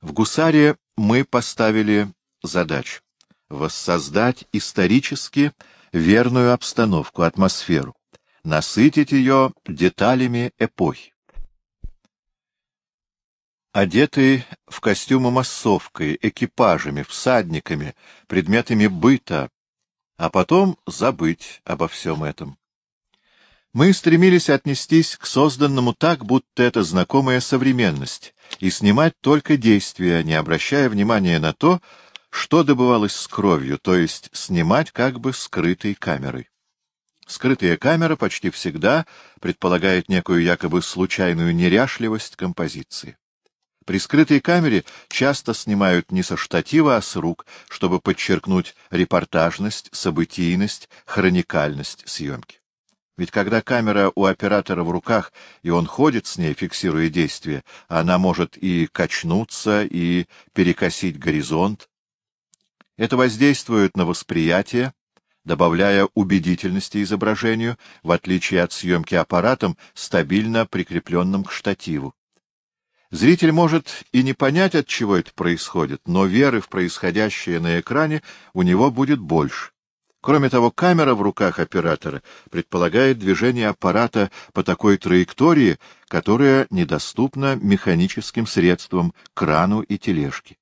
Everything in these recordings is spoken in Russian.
В «Гусаре» мы поставили задачу воссоздать исторически верную обстановку, атмосферу, насытить ее деталями эпохи. Одетый в костюмы массовкой, экипажами, всадниками, предметами быта, а потом забыть обо всем этом. Мы стремились отнестись к созданному так, будто это знакомая современность, и снимать только действия, не обращая внимания на то, что добывалось с кровью, то есть снимать как бы скрытой камерой. Скрытая камера почти всегда предполагает некую якобы случайную неряшливость композиции. При скрытой камере часто снимают не со штатива, а с рук, чтобы подчеркнуть репортажность, событийность, хроникальность съемки. Ведь когда камера у оператора в руках, и он ходит с ней, фиксируя действие, она может и качнуться, и перекосить горизонт. Это воздействует на восприятие, добавляя убедительности изображению, в отличие от съемки аппаратом, стабильно прикрепленным к штативу. Зритель может и не понять, от чего это происходит, но веры в происходящее на экране у него будет больше. Кроме того, камера в руках оператора предполагает движение аппарата по такой траектории, которая недоступна механическим средствам, крану и тележке.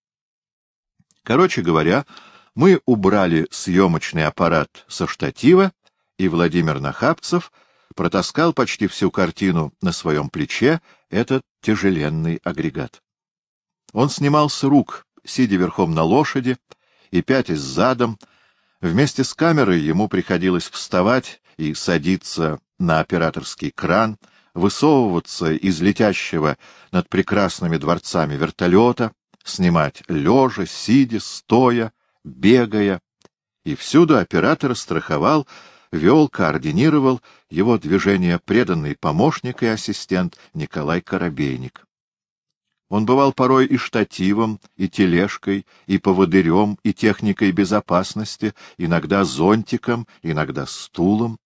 Короче говоря, мы убрали съемочный аппарат со штатива, и Владимир Нахапцев протаскал почти всю картину на своем плече этот тяжеленный агрегат. Он снимал с рук, сидя верхом на лошади и пятясь задом, Вместе с камерой ему приходилось вставать и садиться на операторский кран, высовываться из летящего над прекрасными дворцами вертолета, снимать лежа, сидя, стоя, бегая. И всюду оператор страховал, вел, координировал его движение преданный помощник и ассистент Николай Коробейник. Он бывал порой и штативом, и тележкой, и поводырем, и техникой безопасности, иногда зонтиком, иногда стулом.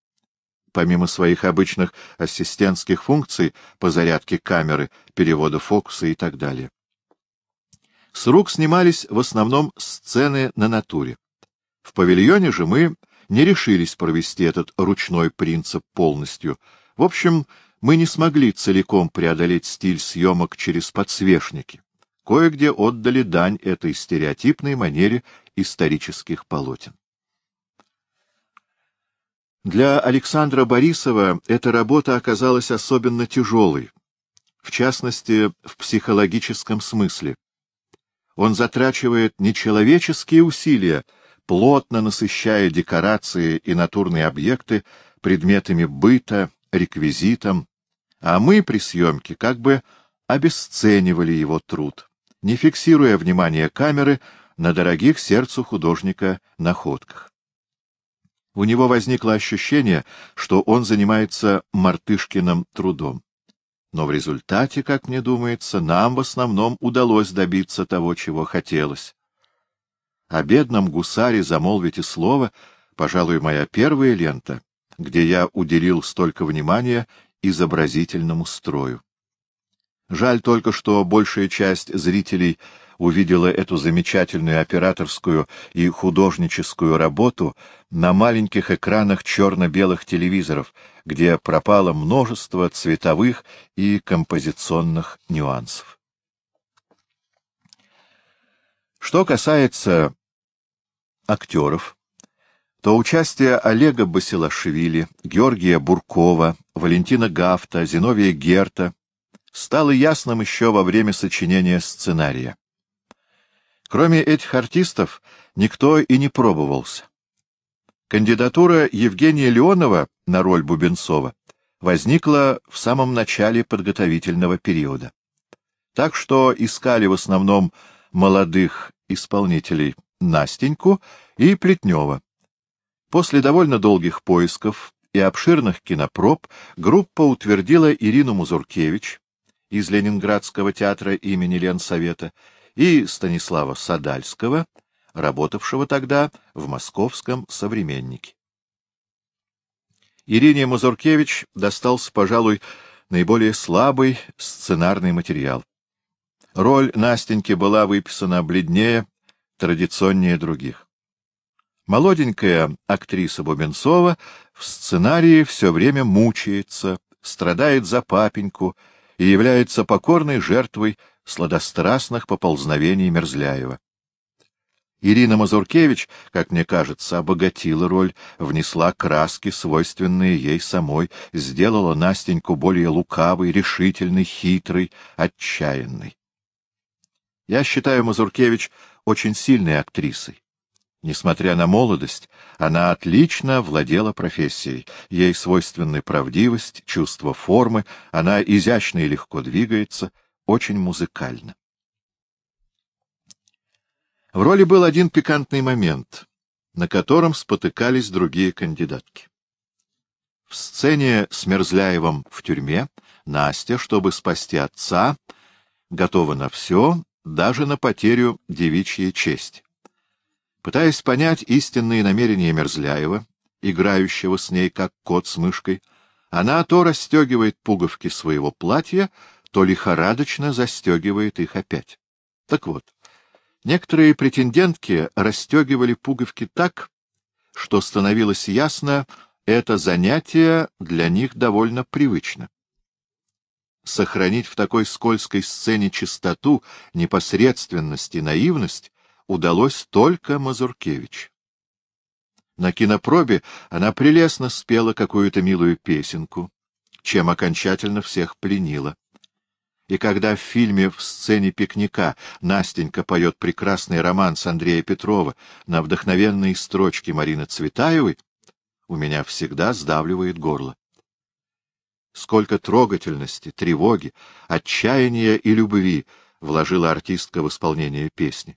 Помимо своих обычных ассистентских функций по зарядке камеры, перевода фокуса и так далее. С рук снимались в основном сцены на натуре. В павильоне же мы не решились провести этот ручной принцип полностью. В общем, мы не смогли целиком преодолеть стиль съемок через подсвечники. Кое-где отдали дань этой стереотипной манере исторических полотен. Для Александра Борисова эта работа оказалась особенно тяжелой, в частности, в психологическом смысле. Он затрачивает нечеловеческие усилия, плотно насыщая декорации и натурные объекты предметами быта, реквизитом, а мы при съемке как бы обесценивали его труд, не фиксируя внимание камеры на дорогих сердцу художника находках. У него возникло ощущение, что он занимается мартышкиным трудом. Но в результате, как мне думается, нам в основном удалось добиться того, чего хотелось. О бедном гусаре замолвить и слово, пожалуй, моя первая лента, где я уделил столько внимания изобразительному строю. Жаль только, что большая часть зрителей увидела эту замечательную операторскую и художническую работу на маленьких экранах черно-белых телевизоров, где пропало множество цветовых и композиционных нюансов. Что касается актеров, то участие Олега Басилашвили, Георгия Буркова, Валентина Гафта, Зиновия Герта стало ясным еще во время сочинения сценария. Кроме этих артистов, никто и не пробовался. Кандидатура Евгения Леонова на роль Бубенцова возникла в самом начале подготовительного периода. Так что искали в основном молодых исполнителей Настеньку и Плетнева. После довольно долгих поисков и обширных кинопроб группа утвердила Ирину Музуркевич из Ленинградского театра имени Ленсовета и Станислава Садальского, работавшего тогда в московском «Современнике». Ирине Мазуркевич достался, пожалуй, наиболее слабый сценарный материал. Роль Настеньки была выписана бледнее, традиционнее других. Молоденькая актриса Бубенцова в сценарии все время мучается, страдает за папеньку и является покорной жертвой сладострастных поползновений Мерзляева. Ирина Мазуркевич, как мне кажется, обогатила роль, внесла краски, свойственные ей самой, сделала Настеньку более лукавой, решительной, хитрой, отчаянной. Я считаю Мазуркевич очень сильной актрисой. Несмотря на молодость, она отлично владела профессией. Ей свойственны правдивость, чувство формы, она изящно и легко двигается, очень музыкальна. В роли был один пикантный момент, на котором спотыкались другие кандидатки. В сцене с Мерзляевым в тюрьме Настя, чтобы спасти отца, готова на все, даже на потерю девичьей чести. Пытаясь понять истинные намерения Мерзляева, играющего с ней как кот с мышкой, она то расстегивает пуговки своего платья, то лихорадочно застегивает их опять. Так вот, некоторые претендентки расстегивали пуговки так, что становилось ясно, это занятие для них довольно привычно. Сохранить в такой скользкой сцене чистоту, непосредственность и наивность удалось только Мазуркевич. На кинопробе она прелестно спела какую-то милую песенку, чем окончательно всех пленила. И когда в фильме в сцене пикника Настенька поет прекрасный романс Андрея Петрова на вдохновенные строчки Марины Цветаевой, у меня всегда сдавливает горло. Сколько трогательности, тревоги, отчаяния и любви вложила артистка в исполнение песни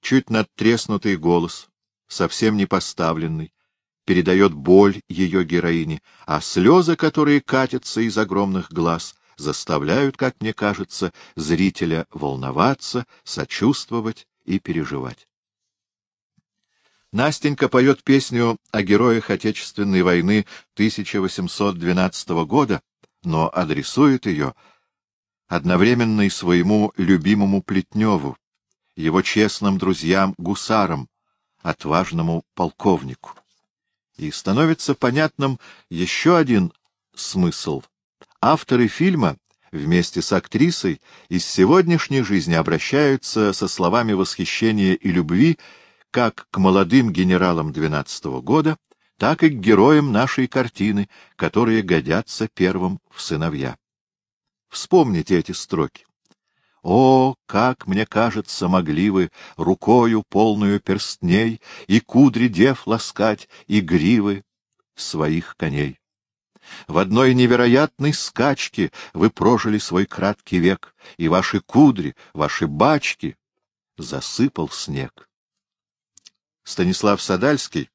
чуть надтреснутый голос, совсем не поставленный, передает боль ее героине, а слезы, которые катятся из огромных глаз, заставляют, как мне кажется, зрителя волноваться, сочувствовать и переживать. Настенька поет песню о героях Отечественной войны 1812 года, но адресует ее одновременно и своему любимому Плетневу, его честным друзьям-гусарам, отважному полковнику. И становится понятным еще один смысл. Авторы фильма вместе с актрисой из сегодняшней жизни обращаются со словами восхищения и любви как к молодым генералам двенадцатого года, так и к героям нашей картины, которые годятся первым в сыновья. Вспомните эти строки. О, как, мне кажется, могли вы рукою полную перстней и кудри дев ласкать, и гривы своих коней. В одной невероятной скачке вы прожили свой краткий век, и ваши кудри, ваши бачки засыпал снег. Станислав Садальский,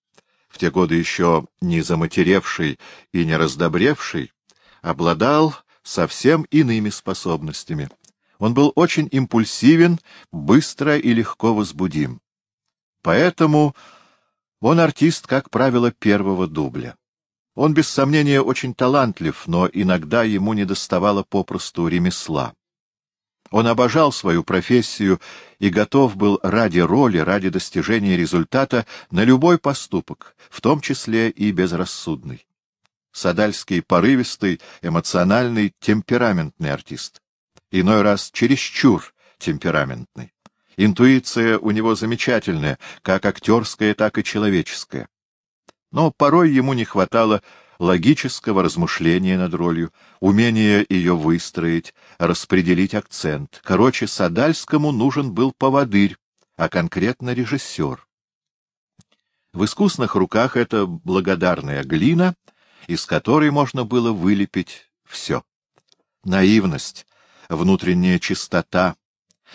в те годы еще не заматеревший и не раздобревший, обладал совсем иными способностями — он был очень импульсивен, быстро и легко возбудим. Поэтому он артист, как правило, первого дубля. Он, без сомнения, очень талантлив, но иногда ему недоставало попросту ремесла. Он обожал свою профессию и готов был ради роли, ради достижения результата на любой поступок, в том числе и безрассудный. Садальский — порывистый, эмоциональный, темпераментный артист иной раз чересчур темпераментный. Интуиция у него замечательная, как актерская, так и человеческая. Но порой ему не хватало логического размышления над ролью, умения ее выстроить, распределить акцент. Короче, Садальскому нужен был поводырь, а конкретно режиссер. В искусных руках это благодарная глина, из которой можно было вылепить все. Наивность, внутренняя чистота,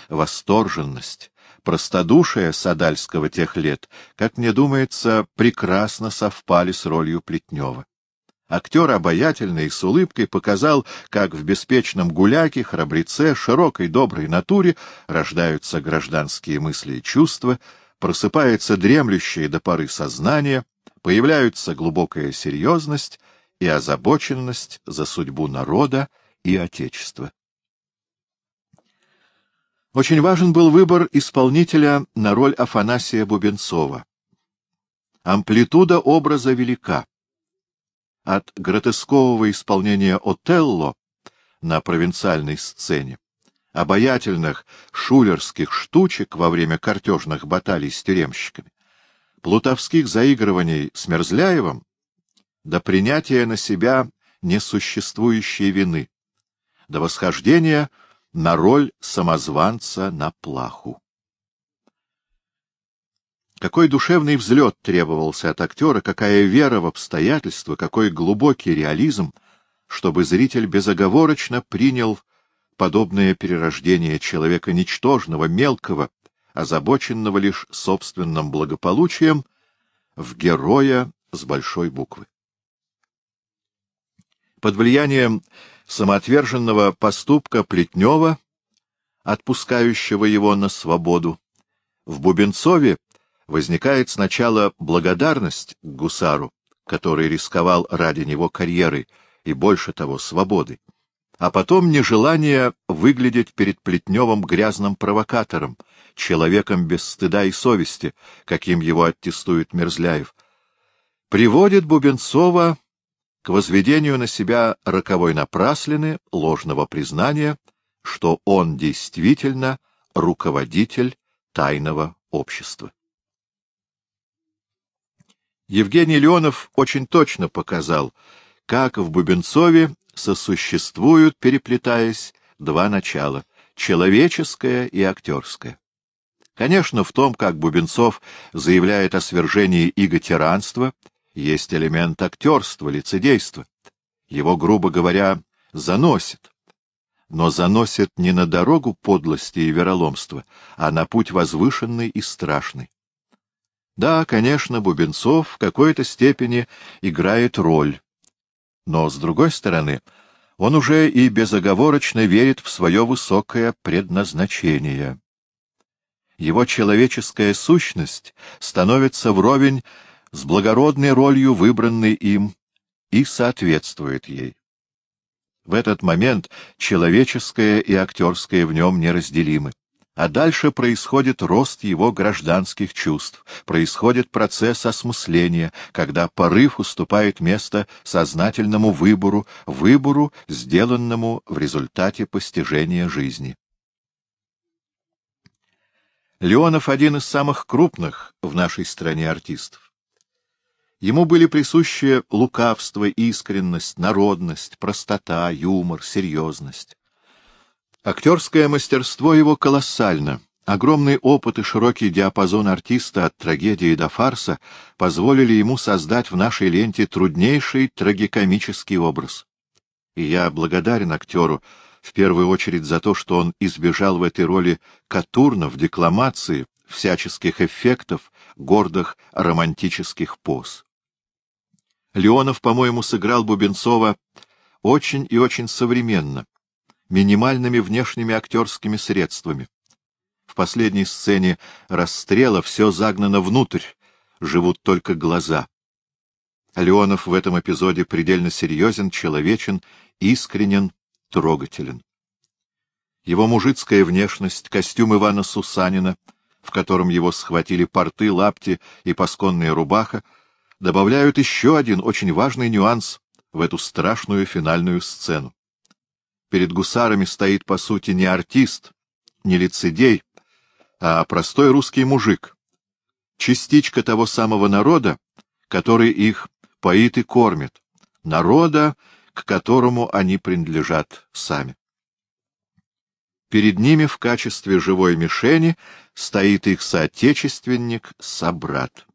восторженность, простодушие Садальского тех лет, как мне думается, прекрасно совпали с ролью Плетнева. Актер обаятельный и с улыбкой показал, как в беспечном гуляке, храбреце, широкой доброй натуре рождаются гражданские мысли и чувства, просыпается дремлющее до поры сознание, появляются глубокая серьезность и озабоченность за судьбу народа и Отечества. Очень важен был выбор исполнителя на роль Афанасия Бубенцова. Амплитуда образа велика. От гротескового исполнения Отелло на провинциальной сцене, обаятельных шулерских штучек во время картежных баталий с тюремщиками, плутовских заигрываний с Мерзляевым, до принятия на себя несуществующей вины, до восхождения на роль самозванца на плаху. Какой душевный взлет требовался от актера, какая вера в обстоятельства, какой глубокий реализм, чтобы зритель безоговорочно принял подобное перерождение человека ничтожного, мелкого, озабоченного лишь собственным благополучием, в героя с большой буквы. Под влиянием самоотверженного поступка Плетнева, отпускающего его на свободу, в Бубенцове возникает сначала благодарность к гусару, который рисковал ради него карьерой и, больше того, свободы, а потом нежелание выглядеть перед Плетневым грязным провокатором, человеком без стыда и совести, каким его аттестует Мерзляев, приводит Бубенцова к возведению на себя роковой напраслины, ложного признания, что он действительно руководитель тайного общества. Евгений Леонов очень точно показал, как в Бубенцове сосуществуют, переплетаясь, два начала — человеческое и актерское. Конечно, в том, как Бубенцов заявляет о свержении иго-тиранства, есть элемент актерства, лицедейства. Его, грубо говоря, заносит. Но заносит не на дорогу подлости и вероломства, а на путь возвышенный и страшный. Да, конечно, Бубенцов в какой-то степени играет роль. Но, с другой стороны, он уже и безоговорочно верит в свое высокое предназначение. Его человеческая сущность становится вровень с благородной ролью, выбранной им, и соответствует ей. В этот момент человеческое и актерское в нем неразделимы. А дальше происходит рост его гражданских чувств, происходит процесс осмысления, когда порыв уступает место сознательному выбору, выбору, сделанному в результате постижения жизни. Леонов — один из самых крупных в нашей стране артистов. Ему были присущи лукавство, искренность, народность, простота, юмор, серьезность. Актерское мастерство его колоссально. Огромный опыт и широкий диапазон артиста от трагедии до фарса позволили ему создать в нашей ленте труднейший трагикомический образ. И я благодарен актеру в первую очередь за то, что он избежал в этой роли катурнов, декламации, всяческих эффектов, гордых романтических поз. Леонов, по-моему, сыграл Бубенцова очень и очень современно, минимальными внешними актерскими средствами. В последней сцене расстрела все загнано внутрь, живут только глаза. Леонов в этом эпизоде предельно серьезен, человечен, искренен, трогателен. Его мужицкая внешность, костюм Ивана Сусанина, в котором его схватили порты, лапти и пасконная рубаха, добавляют еще один очень важный нюанс в эту страшную финальную сцену. Перед гусарами стоит, по сути, не артист, не лицедей, а простой русский мужик, частичка того самого народа, который их поит и кормит, народа, к которому они принадлежат сами. Перед ними в качестве живой мишени стоит их соотечественник-собрат,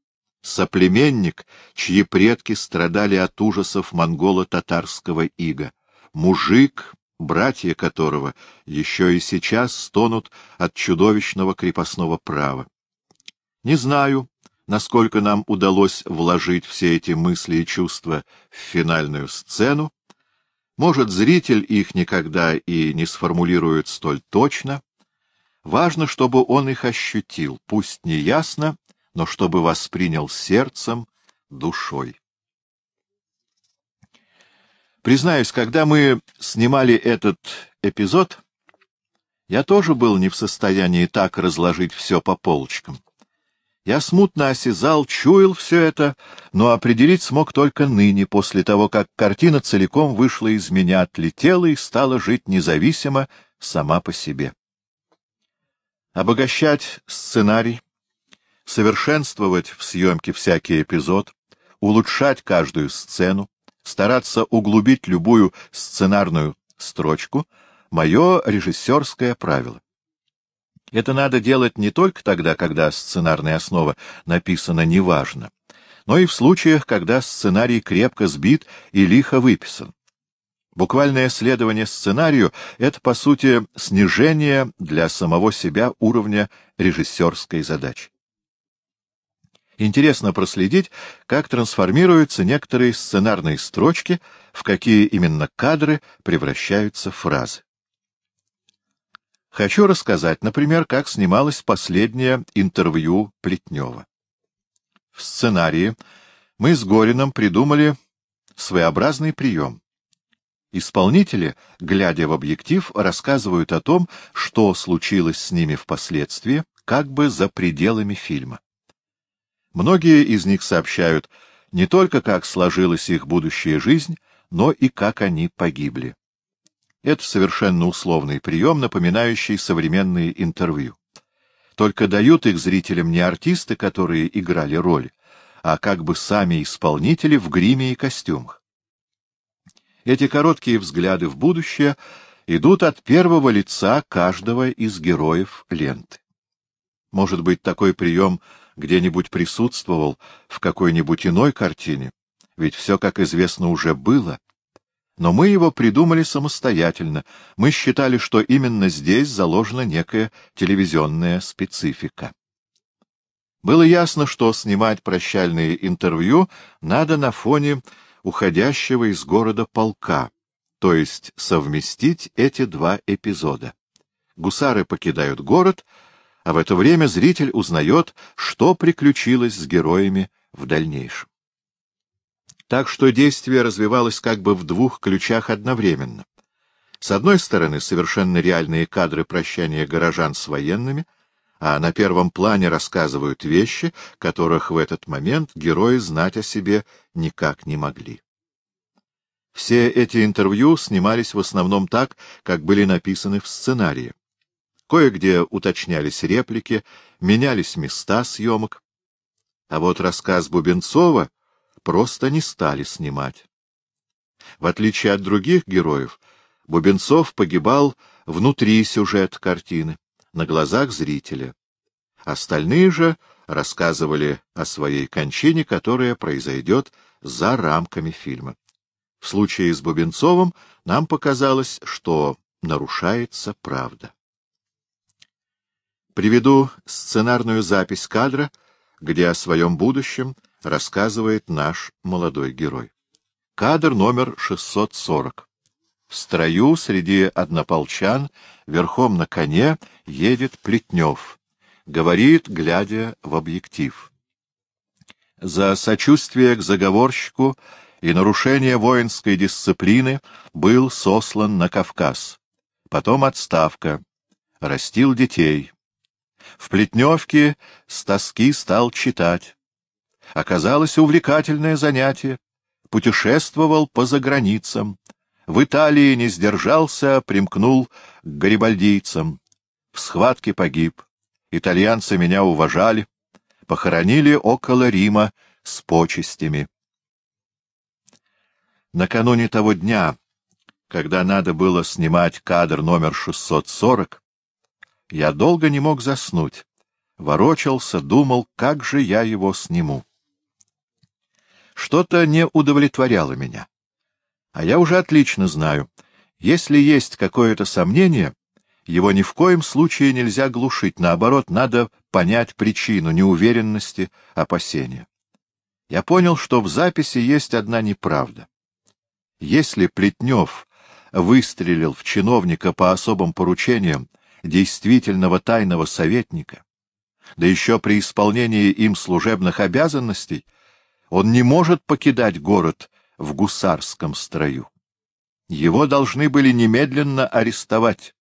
соплеменник, чьи предки страдали от ужасов монголо-татарского ига, мужик, братья которого еще и сейчас стонут от чудовищного крепостного права. Не знаю, насколько нам удалось вложить все эти мысли и чувства в финальную сцену. Может, зритель их никогда и не сформулирует столь точно. Важно, чтобы он их ощутил, пусть не ясно, но чтобы воспринял сердцем, душой. Признаюсь, когда мы снимали этот эпизод, Я тоже был не в состоянии так разложить все по полочкам. Я смутно осязал, чуял все это, но определить смог только ныне, после того, как картина целиком вышла из меня, отлетела и стала жить независимо сама по себе. Обогащать сценарий, совершенствовать в съемке всякий эпизод, улучшать каждую сцену, стараться углубить любую сценарную строчку — мое режиссерское правило. Это надо делать не только тогда, когда сценарная основа написана неважно, но и в случаях, когда сценарий крепко сбит и лихо выписан. Буквальное следование сценарию — это, по сути, снижение для самого себя уровня режиссерской задачи. Интересно проследить, как трансформируются некоторые сценарные строчки, в какие именно кадры превращаются фразы. Хочу рассказать, например, как снималось последнее интервью Плетнева. В сценарии мы с Горином придумали своеобразный прием. Исполнители, глядя в объектив, рассказывают о том, что случилось с ними впоследствии, как бы за пределами фильма. Многие из них сообщают не только, как сложилась их будущая жизнь, но и как они погибли. Это совершенно условный прием, напоминающий современные интервью. Только дают их зрителям не артисты, которые играли роль, а как бы сами исполнители в гриме и костюмах. Эти короткие взгляды в будущее идут от первого лица каждого из героев ленты. Может быть, такой прием где-нибудь присутствовал в какой-нибудь иной картине, ведь все, как известно, уже было. Но мы его придумали самостоятельно. Мы считали, что именно здесь заложена некая телевизионная специфика. Было ясно, что снимать прощальные интервью надо на фоне уходящего из города полка, то есть совместить эти два эпизода. Гусары покидают город, а в это время зритель узнает, что приключилось с героями в дальнейшем. Так что действие развивалось как бы в двух ключах одновременно. С одной стороны, совершенно реальные кадры прощания горожан с военными, а на первом плане рассказывают вещи, которых в этот момент герои знать о себе никак не могли. Все эти интервью снимались в основном так, как были написаны в сценарии. Кое-где уточнялись реплики, менялись места съемок. А вот рассказ Бубенцова просто не стали снимать. В отличие от других героев, Бубенцов погибал внутри сюжет картины, на глазах зрителя. Остальные же рассказывали о своей кончине, которая произойдет за рамками фильма. В случае с Бубенцовым нам показалось, что нарушается правда. Приведу сценарную запись кадра, где о своем будущем рассказывает наш молодой герой. Кадр номер 640. В строю среди однополчан верхом на коне едет Плетнев. Говорит, глядя в объектив. За сочувствие к заговорщику и нарушение воинской дисциплины был сослан на Кавказ. Потом отставка. Растил детей. В Плетневке с тоски стал читать. Оказалось увлекательное занятие. Путешествовал по заграницам. В Италии не сдержался, примкнул к гарибальдийцам. В схватке погиб. Итальянцы меня уважали. Похоронили около Рима с почестями. Накануне того дня, когда надо было снимать кадр номер 640, я долго не мог заснуть. Ворочался, думал, как же я его сниму. Что-то не удовлетворяло меня. А я уже отлично знаю, если есть какое-то сомнение, его ни в коем случае нельзя глушить, наоборот, надо понять причину неуверенности, опасения. Я понял, что в записи есть одна неправда. Если Плетнев выстрелил в чиновника по особым поручениям, действительного тайного советника, да еще при исполнении им служебных обязанностей, он не может покидать город в гусарском строю. Его должны были немедленно арестовать.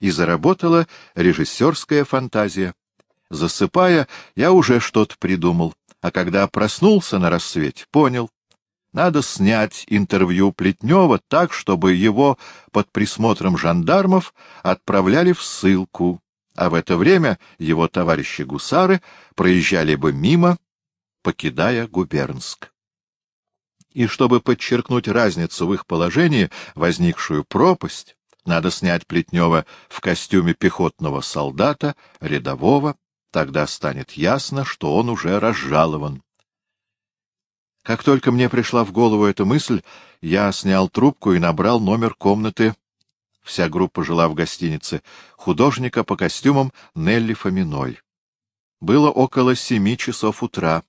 и заработала режиссерская фантазия. Засыпая, я уже что-то придумал, а когда проснулся на рассвете, понял. Надо снять интервью Плетнева так, чтобы его под присмотром жандармов отправляли в ссылку, а в это время его товарищи-гусары проезжали бы мимо, покидая Губернск. И чтобы подчеркнуть разницу в их положении, возникшую пропасть, надо снять Плетнева в костюме пехотного солдата, рядового, тогда станет ясно, что он уже разжалован. Как только мне пришла в голову эта мысль, я снял трубку и набрал номер комнаты вся группа жила в гостинице, художника по костюмам Нелли Фоминой. Было около семи часов утра,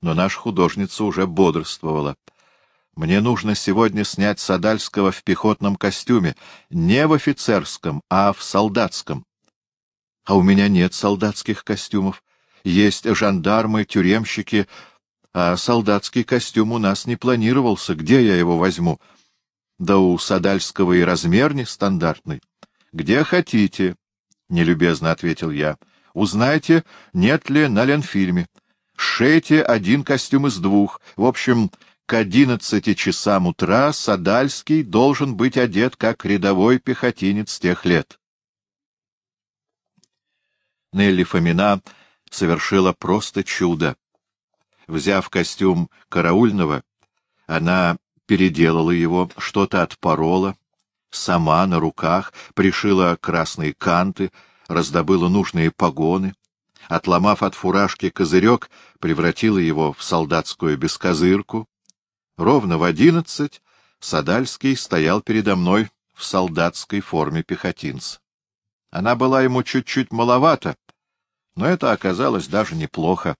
но наша художница уже бодрствовала. Мне нужно сегодня снять Садальского в пехотном костюме, не в офицерском, а в солдатском. А у меня нет солдатских костюмов. Есть жандармы, тюремщики, а солдатский костюм у нас не планировался. Где я его возьму? Да у Садальского и размер нестандартный. — Где хотите, — нелюбезно ответил я. — Узнайте, нет ли на Ленфильме. Шейте один костюм из двух. В общем, к одиннадцати часам утра Садальский должен быть одет как рядовой пехотинец тех лет. Нелли Фомина совершила просто чудо. Взяв костюм караульного, она переделала его, что-то отпорола, сама на руках пришила красные канты, раздобыла нужные погоны, отломав от фуражки козырек, превратила его в солдатскую бескозырку, Ровно в одиннадцать Садальский стоял передо мной в солдатской форме пехотинца. Она была ему чуть-чуть маловата, но это оказалось даже неплохо,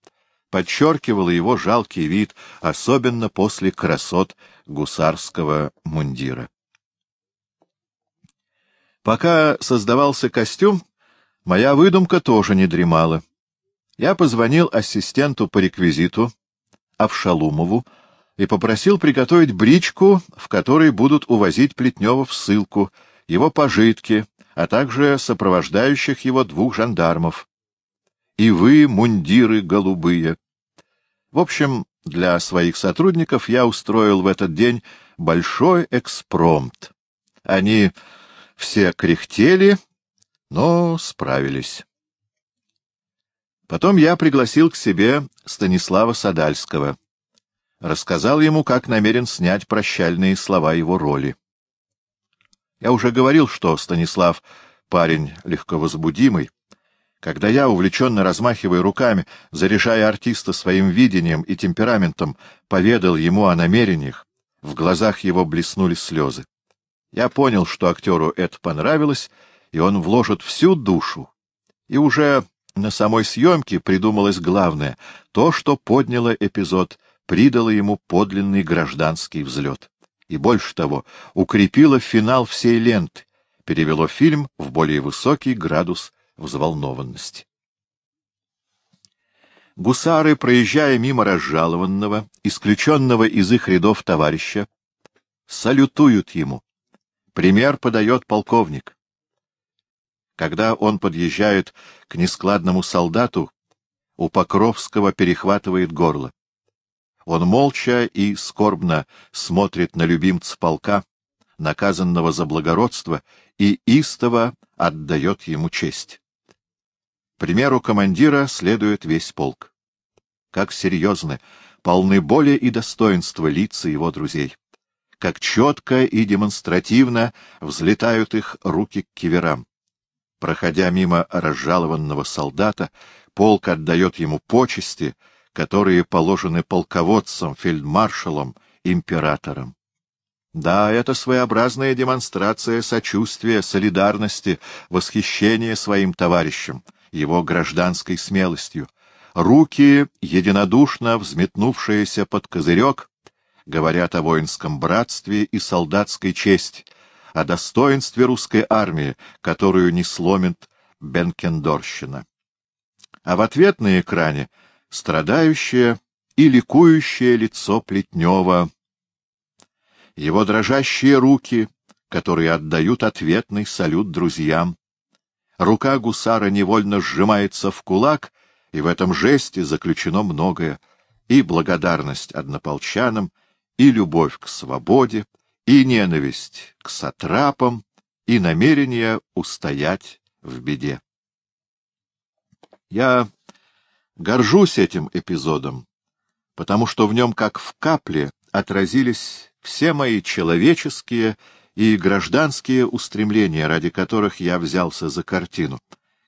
подчеркивало его жалкий вид, особенно после красот гусарского мундира. Пока создавался костюм, моя выдумка тоже не дремала. Я позвонил ассистенту по реквизиту, Авшалумову, и попросил приготовить бричку, в которой будут увозить Плетнева в ссылку, его пожитки, а также сопровождающих его двух жандармов. И вы, мундиры голубые. В общем, для своих сотрудников я устроил в этот день большой экспромт. Они все кряхтели, но справились. Потом я пригласил к себе Станислава Садальского рассказал ему, как намерен снять прощальные слова его роли. Я уже говорил, что Станислав — парень легковозбудимый. Когда я, увлеченно размахивая руками, заряжая артиста своим видением и темпераментом, поведал ему о намерениях, в глазах его блеснули слезы. Я понял, что актеру это понравилось, и он вложит всю душу. И уже на самой съемке придумалось главное — то, что подняло эпизод придало ему подлинный гражданский взлет. И больше того, укрепило финал всей ленты, перевело фильм в более высокий градус взволнованности. Гусары, проезжая мимо разжалованного, исключенного из их рядов товарища, салютуют ему. Пример подает полковник. Когда он подъезжает к нескладному солдату, у Покровского перехватывает горло. Он молча и скорбно смотрит на любимца полка, наказанного за благородство, и истово отдает ему честь. Примеру командира следует весь полк. Как серьезны, полны боли и достоинства лица его друзей. Как четко и демонстративно взлетают их руки к киверам. Проходя мимо разжалованного солдата, полк отдает ему почести — которые положены полководцам, фельдмаршалам, императорам. Да, это своеобразная демонстрация сочувствия, солидарности, восхищения своим товарищам, его гражданской смелостью. Руки, единодушно взметнувшиеся под козырек, говорят о воинском братстве и солдатской чести, о достоинстве русской армии, которую не сломит Бенкендорщина. А в ответ на экране — страдающее и ликующее лицо Плетнева, его дрожащие руки, которые отдают ответный салют друзьям, Рука гусара невольно сжимается в кулак, и в этом жесте заключено многое — и благодарность однополчанам, и любовь к свободе, и ненависть к сатрапам, и намерение устоять в беде. Я горжусь этим эпизодом, потому что в нем, как в капле, отразились все мои человеческие и гражданские устремления, ради которых я взялся за картину.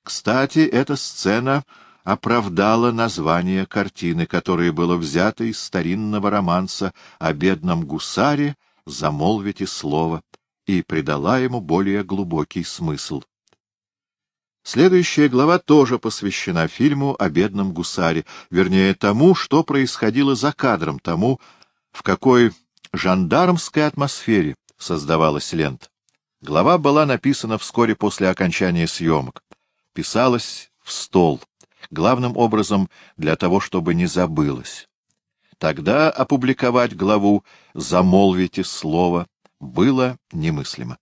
Кстати, эта сцена оправдала название картины, которое было взято из старинного романса о бедном гусаре «Замолвите слово», и придала ему более глубокий смысл. Следующая глава тоже посвящена фильму о бедном гусаре, вернее, тому, что происходило за кадром, тому, в какой жандармской атмосфере создавалась лента. Глава была написана вскоре после окончания съемок. Писалась в стол, главным образом для того, чтобы не забылось. Тогда опубликовать главу «Замолвите слово» было немыслимо.